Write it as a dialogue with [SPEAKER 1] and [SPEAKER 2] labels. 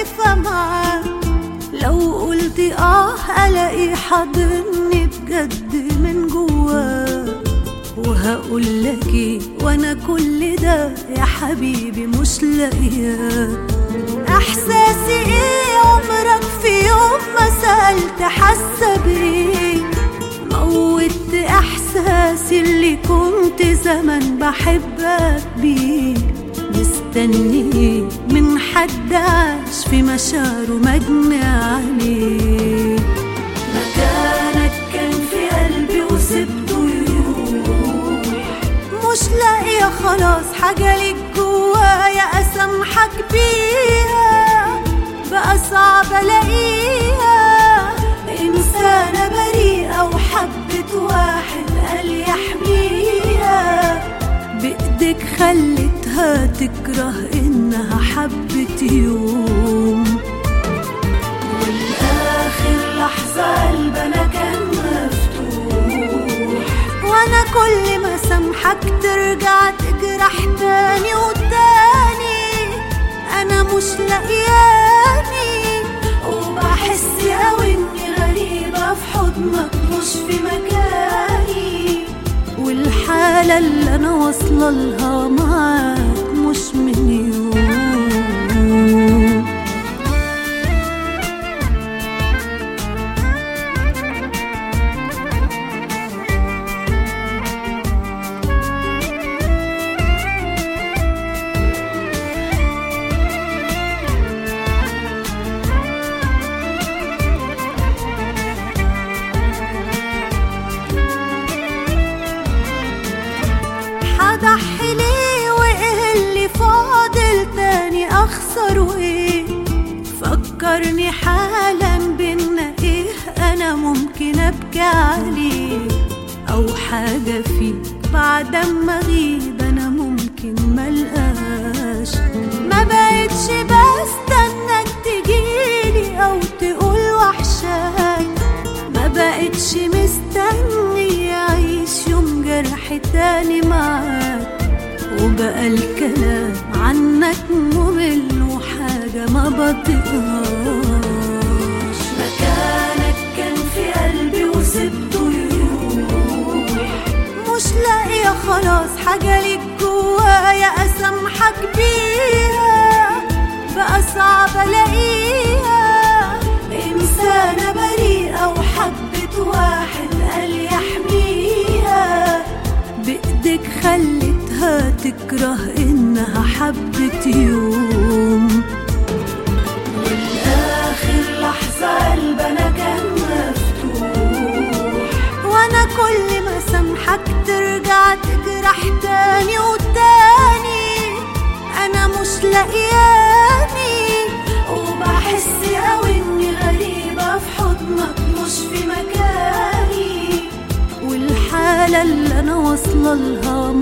[SPEAKER 1] خايفة معاه لو قلت آه ألاقي حاضرني بجد من جواه. وهقول لك إيه؟ وأنا كل ده يا حبيبي مش لاقياه. إحساسي إيه عمرك في يوم ما سألت حاسة بيه موت إحساسي اللي كنت زمان بحبك بيه مستني من حد عاش في مشاعره مجني عليه مكانك كان في قلبي وسبته يروح مش لاقية خلاص حاجة ليك جوايا أسامحك بيها. بقى صعب ألاقيها. تكره إنها حبت يوم. والآخر لحظة قلبنا كان مفتوح. وأنا كل ما سامحك ترجع تجرح تاني وتاني. أنا مش لاقياني. وبحس أوي إني غريبة في حضنك مش في مكاني. والحالة اللي أنا واصلة لها معاك مش من هضحي فكرني حالا بينا إيه أنا ممكن ابكي عليه أو حاجة فيك بعد ما اغيب أنا ممكن ملقاش ما بقتش بستناك تجيلي أو تقول وحشاك ما بقتش مستني أعيش يوم جرح تاني معاك. وبقى الكلام عنك ممل وحاجة مكانك كان في قلبي وسبته يروح مش لاقية خلاص حاجة ليك جوايا أسامحك بيها. بقى صعب ألاقيها. إنسانة بريئة وحبت واحد قال يحميها. بإيدك خلتها تكره إنها حبت يوم. قلبنا كان مفتوح. وأنا كل ما سامحك ترجع تجرح تاني وتاني. أنا مش لاقياني. وبحس أوي إني غريبة في حضنك مش في مكاني. والحالة اللي أنا واصلة لها